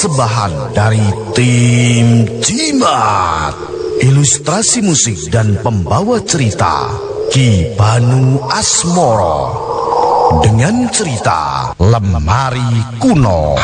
Persembahan dari tim Jimat. Ilustrasi musik dan pembawa cerita Ki Banu Asmoro. Dengan cerita Lemari Kuno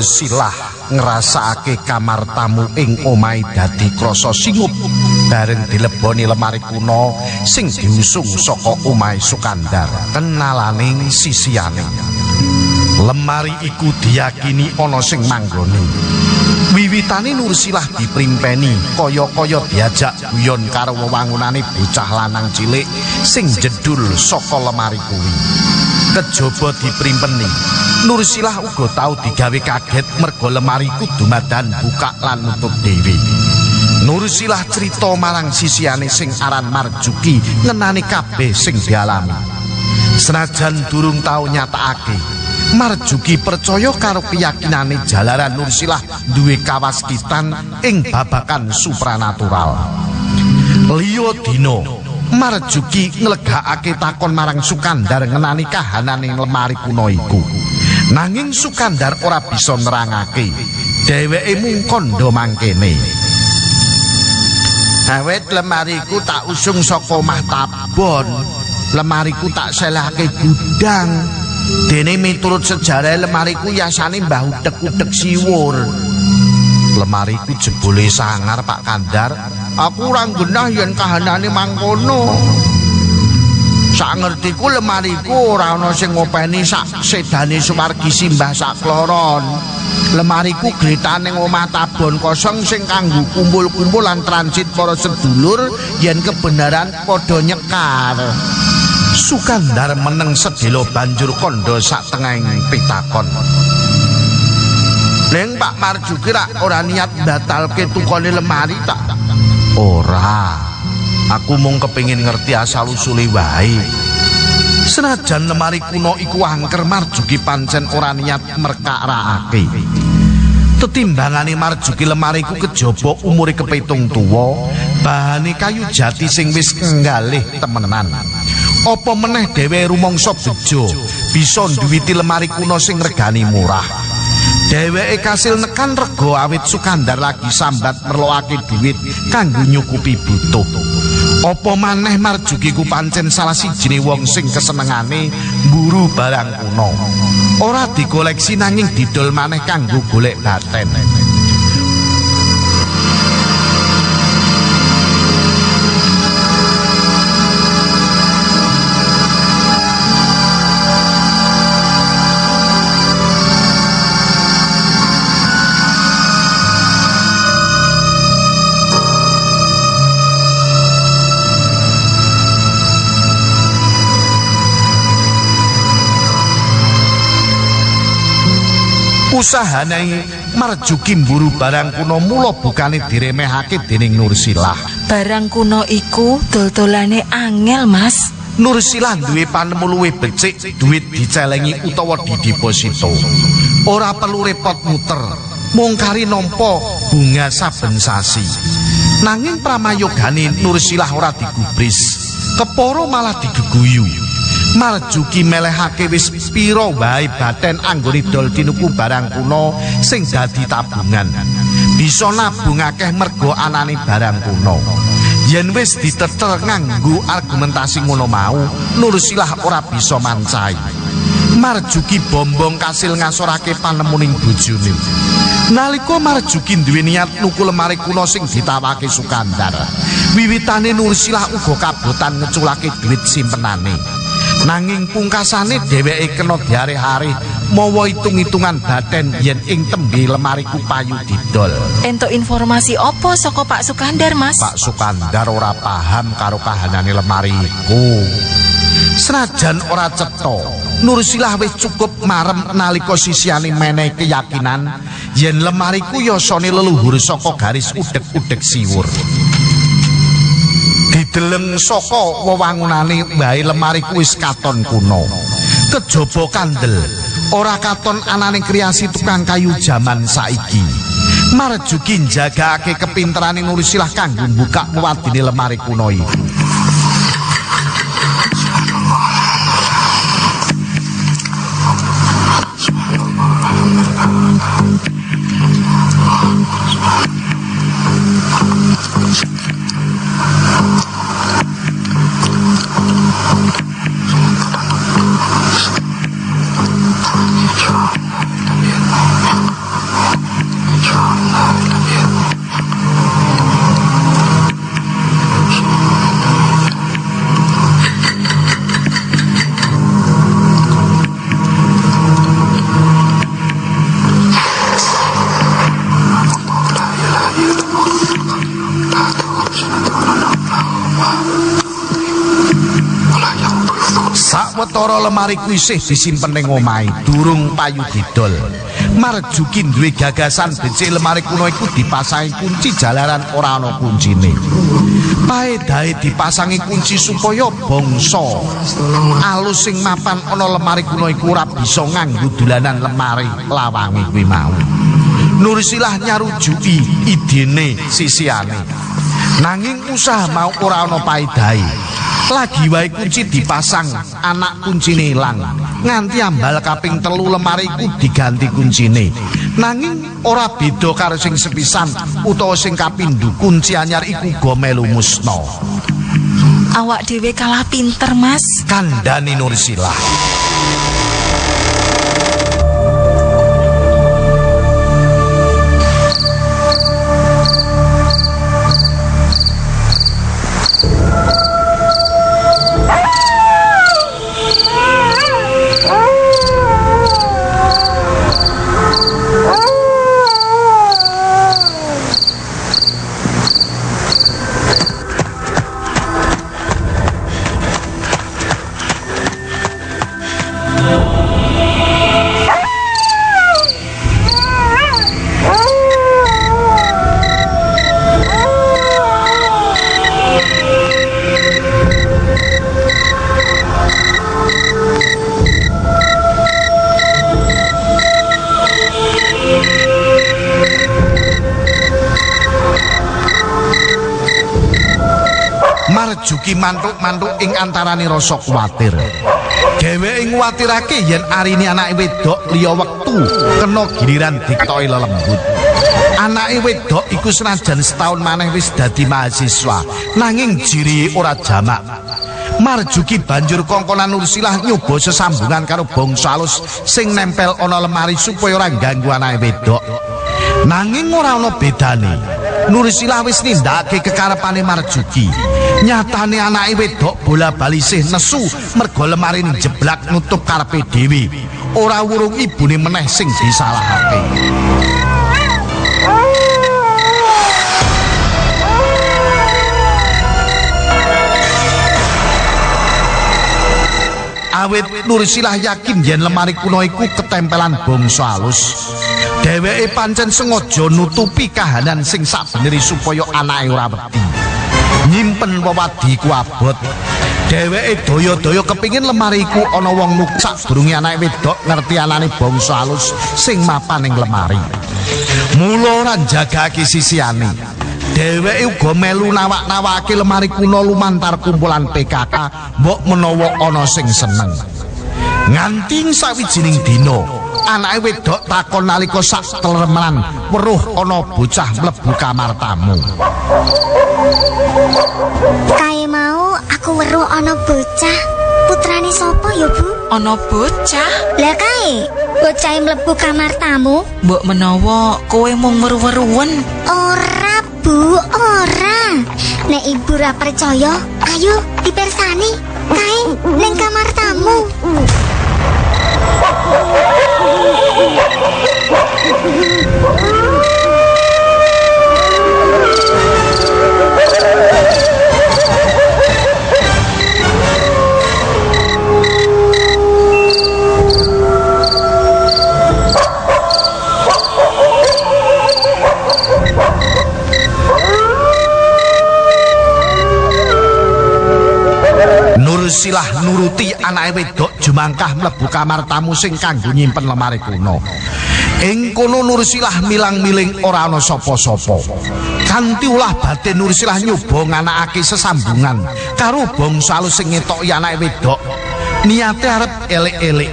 Silah ngrasakake kamar tamu ing omahe dadi krasa singup bareng dileboni lemari kuno sing diusung saka omahe Sukandar kenalane sisiane. Lemari iku diyakini ana sing manggone wiwitane Nur Silah diprimpeni kaya-kaya diajak guyon karo wewangunane bocah lanang cilik sing jedul saka lemari kuwi kejaba diprimpeni Nur Silah uga tau digawe kaget mergo lemari kudu madan buka lan nutup dhewe. Nur Silah cerita marang sisiane sing aran Marjuki ngenani kabeh sing dialami. Senajan durung tau nyatakake, Marjuki percaya karo keyakinane jalaran Nur Silah duwe kawaskitan ing babakan supranatural. Liyo dino, Marjuki nglegakake takon marang Sukandar ngenani kahanane lemari kuno iku. Nanging Sukandar ora bisa nerangake. Dheweke mung kandha mangkene. Awet lemariku tak usung saka omah Tabon. Lemariku tak selahke gudang. Dene miturut sejarah lemariku yasane Mbah Utek-utek siwur. Lemariku jebule sangar Pak Kandar. Aku ora genah yen kahanane mangkono. Sak ngertiku lemariku ora ana sing ngopeni sak sedane sumargi simbah sak kloron. Lemariku gretane ning omah tabon kosong sing kanggo kumpul-kumpul lan transit para sedulur yen kebenaran padha nyekar. Sukandar meneng sedelo banjur kondo sak tengahing pitakon. Neng Pak Marjuki rak ora niat batalke tukone lemari tak? Ora. Aku mung kepingin ngerti asal usule wae. Senajan lemari kuno iku angker Marjuki pancen ora niat merkaraake. Tetimbangane Marjuki lemari ku kejaba umure kepitung tuwa, bahane kayu jati sing wis nggalih temenan. Apa meneh dhewe rumangsa bejo bisa nduwiti lemari kuno sing regani murah. Dheweke kasil nekan rego awit Sukandar lagi sambat merloake duit kanggo nyukupi butuh. Apa maneh Marjuki ku pancen salah sijine wong sing kesenengane mburu barang kuno. Ora dikoleksi nanging didol maneh kanggo golek baten. Usahane Marjuki mburu barang kuno mula bukane diremehake dening Nursilah. Barang kuno iku dol-dolane angel, Mas. Nursilah duwe panemu luwih becik, duit dicelengi utawa dideposito. Ora perlu repot muter, mung kari nampa bunga saben sasi. Nanging pramayogane Nursilah ora digubris, keporo malah digeguyu. Marjuki melehake wis pira wae baten anggone dol tinuku barang kuno sing dadi tabungan. Bisa nabung akeh mergo anane barang kuno. Yen wis diteter nganggo argumentasi ngono mau, Nursilah ora bisa mancai. Marjuki bombong kasil ngasorake panemuning bojone. Nalika Marjuki duwe niat nuku lemari kuno sing ditawake Sukandar, wiwitane Nursilah uga kabotan ngeculake duit simpenane. Nanging pungkasane dheweke kena diare-are mawa hitung-hitungan baten yen ing tembe lemariku payu didol. Entuk informasi apa saka Pak Sukandar, Mas? Pak Sukandar ora paham karo kahanane lemari iku. Senajan ora cetha, Nursilah wis cukup marem nalika sisiane menehi keyakinan yen lemariku yosane leluhur saka garis udek-udek siwur. Dideleng saka wewangunane wae lemariku wis katon kuno. Kejaba kandel, ora katon ananing kreasi tukang kayu jaman saiki. Marjuki njagake kepinterane Nursilah kanggo buka wadine lemari kuno iki. Sawetara lemari kuwi isih disimpen ning omahe, durung payu didol. Marjuki duwe gagasan becik lemari kuno iku dipasangi kunci jalaran ora ana kuncine. Paedahe dipasangi kunci supaya bangsa alus sing mapan ana lemari kuno iku ora bisa nganggo dolanan lemari lawange kuwi mau. Nursilah nyarujuki idene sisiane. Nanging usaha mau ora ana paedahe. lagi wae kunci dipasang anak kuncine ilang nganti ambal kaping telu lemari iku diganti kuncine nanging ora beda karo sing sepisan utawa sing kapindho kunci anyar iku go melu musna Awak dhewe kalah pinter, Mas. kandhani Nursilah Marjuki mantuk-mantuk ing antarane rasa kuwatir. Dheweke nguwatirake yen arini anake wedok liya wektu kena giliran diktoki lelembut. Anake wedok iku senajan setahun maneh wis dadi mahasiswa, nanging jiri ora jamak. Marjuki banjur kongkonan Nursilah nyoba sesambungan karo bangsa alus sing nempel ana lemari supaya ora ganggu anake wedok. Nanging ora ana bedane. Nursilah wis nindakake kekarepane Marjuki. Nyatane anake wedok bola-bali sih nesu mergo lemari jeblak nutup karepe dhewe. Ora wurung ibune meneh sing disalahake. Awit Nursilah yakin yen lemari kuno iku ketempelan bangsa alus. Dheweke pancen sengaja nutupi kahanan sing sabeneri supaya anake ora wedi. Nyimpen wewadi ku abot. Dheweke daya-daya kepingin lemari iku ana wong nuksak durunge anake wedok ngerti anane bangsa alus sing mapan ning lemari. Mula ora jagake sisiane. Dheweke uga melu nawak-nawake lemari kuno lumantar kumpulan PKK mbok menawa ana sing seneng. Nganti sawijining dina, anake wedok takon nalika sak telemelan weruh ana bocah mlebu kamar tamu. Kae mau aku weruh ana bocah. Putrane sapa ya, Bu? Ana bocah, Lah kae, bocah mlebu kamar tamu? mbok menawa kowe mung weru-weruwen. Ora, Bu, ora. Nek ibu ra percaya, ayo dipersani. Kae ning kamar tamu. Oh, Silah nuruti anake wedok jumangkah mlebu kamar tamu sing kanggo nyimpen lemari kuno. Ing kono Nur Silah milang-miling ora ana sapa-sapa. Kanthi ulah batin Nur Silah nyoba nganakake sesambungan karo bangsa alus sing ngetoki anake wedok. Niate arep elek-elek.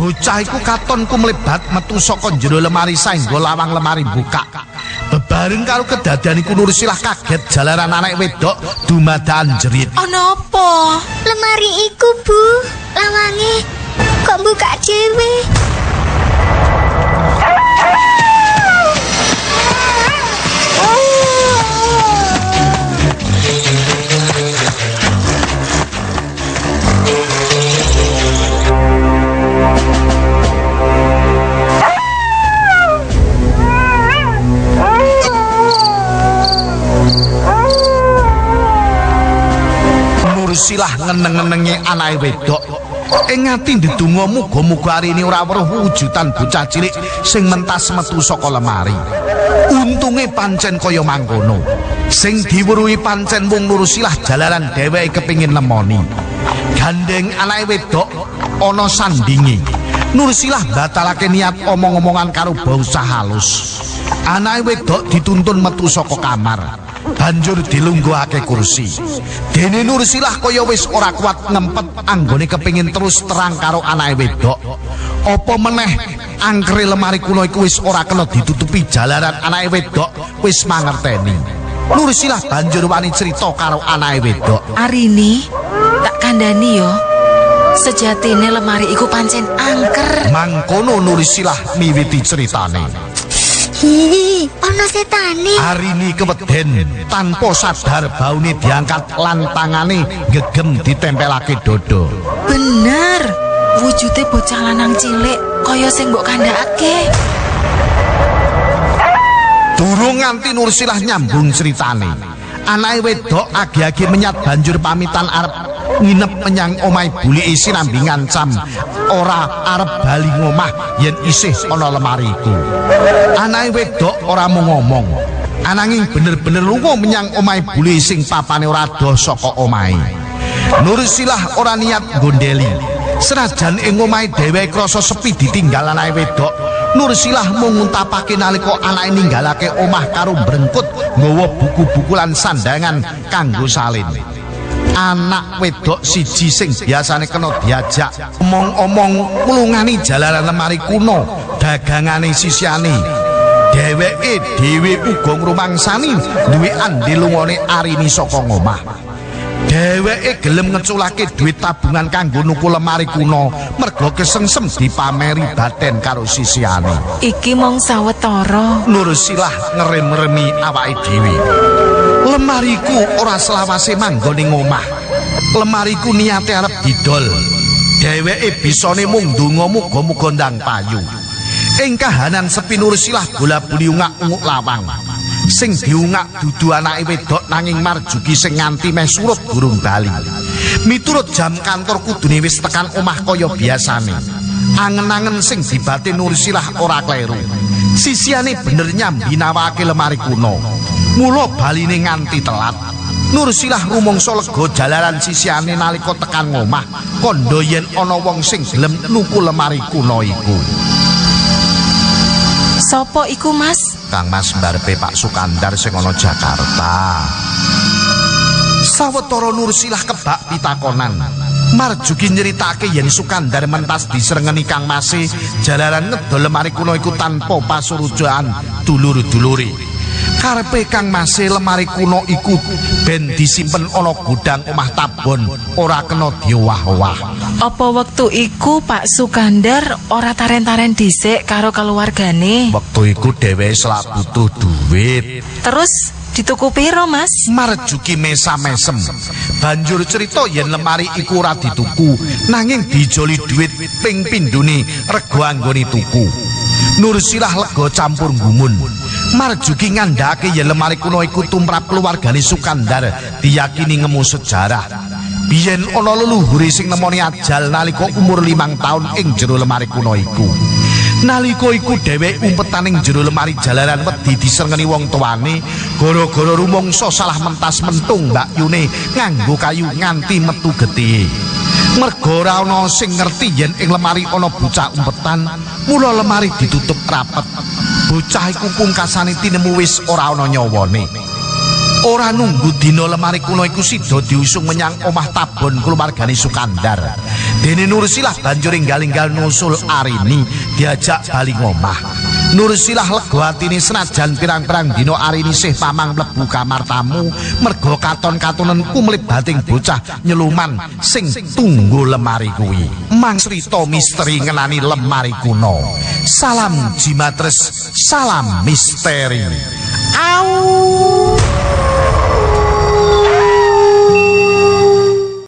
Bocah iku katon ku mlebat metu saka jero lemari saengga lawang lemari buka. Bebareng karo kedadian iku Nur Silah kaget jalaran anak wedok dumadakan jerit. Ana apa? Lemari iku, Bu. Lawange kok buka dhewe. Silah ngeneng-ngenengi anake wedok. Ing ati ndedonga muga-muga arine ora weruh wujudan bocah cilik sing mentas metu saka lemari. Untunge pancen kaya mangkono. Sing diweruhi pancen wong Nur Silah jalaran dheweke kepingin lemoni. Gandeng anake wedok ana sandingi. Nur Silah batalake niat omong-omongan karo bangsa halus. Anake wedok dituntun metu saka kamar. banjur dilungguhake kursi. Dene Nur Silah kaya wis ora kuat ngempet anggone kepingin terus terang karo anake wedok. Apa meneh angkre lemari kuno iku wis ora kena ditutupi jalaran anake wedok wis mangerteni. Nur Silah banjur wani cerita karo anake wedok. Arini, tak kandhani yo. Sejatine lemari iku pancen angker. Mangkono Nur Silah miwiti ceritane. Hi, ana setane. Arini keweden tanpa sadar baune diangkat lan tangane gegem ditempelake dodo. Bener. Wujude bocah lanang cilik kaya sing mbok kandhakake. Durung nganti Nur Silah nyambung ceritane. Anake wedok agi-agi menyat banjur pamitan arep nginep menyang omahe bulike sinambi ngancam ora arep bali ngomah yen isih ana lemari iku. Anake wedok ora mau ngomong. Ananging bener-bener lunga menyang omahe bulike sing papane ora doh saka omahe. Nur Silah ora niat gondeli. Senajan ing omahe dheweke krasa sepi ditinggal anake wedok, Nur Silah mung nguntapake nalika anake ninggalake omah karo brengkut nggawa buku-buku lan sandangan kanggo salin. Anak wedok siji sing biasane kena diajak omong-omong nglungani jalaran lemari kuno, dagangane sisiane. Dheweke dhewe uga ngrumangsani duwe lungone Arini saka ngomah. Dheweke gelem ngeculake duit tabungan kanggo nuku lemari kuno merga kesengsem dipameri baten karo sisiane. Iki mong sawetara. Nur Silah ngerem-remi awake dhewe. Lemariku ora selawase manggon omah. Lemariku niate arep didol. Dheweke bisane mung ndonga muga-muga ndang payu. Ing kahanan sepi Nur Silah bola-bali ungak-unguk lawang. Sing diungak dudu anake wedok nanging marjuki sing nganti meh surut burung bali. Miturut jam kantor kudune wis tekan omah kaya biasane. Angen-angen sing dibate Nur Silah ora kleru. Sisiane bener nyambi nawake lemari kuno. Mula baline nganti telat. Nur Silah rumangsa lega jalaran sisiane nalika tekan ngomah kandha yen ana wong sing gelem nuku lemari kuno iku. Sopo iku, Mas? Kang Mas Mbarpe Pak Sukandar sing ana Jakarta. Sawetara Nur Silah kebak pitakonan. Marjuki nyeritake yen Sukandar mentas diserengeni Kang Mase jalaran ngedol lemari kuno iku tanpa pasurujan dulur-dulure. Karepe Kang Mase lemari kuno iku ben disimpen ana gudang omah Tabon, ora kena diowah-owah. Apa wektu iku Pak Sukandar ora taren-taren dhisik karo keluargane? Wektu iku dheweke selak butuh duit. Terus Dituku piro, Mas? Marjuki mesa-mesem. Banjur cerita yen lemari iku ora dituku, nanging dijoli dhuwit ping pindhone rega anggone tuku. Nursilah lega campur gumun. Marjuki ngandhake yen lemari kuno iku tumrap keluargane Sukandar, diyakini ngemu sejarah. Biyen ana leluhure sing nemoni ajal nalika umur limang taun ing jero lemari kuno iku. Nalika iku dhewek umpetan ing jero lemari jalaran wedi disengeni wong tuane gara-gara rumangsa salah mentas mentung Mbak Yune nganggo kayu nganti metu getih. Merga ora ana sing ngerti yen ing lemari ana bocah umpetan, mula lemari ditutup rapet. Bocah iku pungkasane tinemu wis ora ana nyawane. Ora nunggu dina lemari kuno iku sida diusung menyang omah tabon keluargane Sukandar. Dene Nursilah banjur enggal-enggal nusul Arini diajak bali ngomah. Nursilah lega atine senajan pirang-pirang dina Arini sih pamang mlebu kamar tamu merga katon-katonen kumlip bating bocah nyeluman sing tunggu lemari kuwi. Mang crita misteri ngenani lemari kuno. Salam jimatres, salam misteri. Au!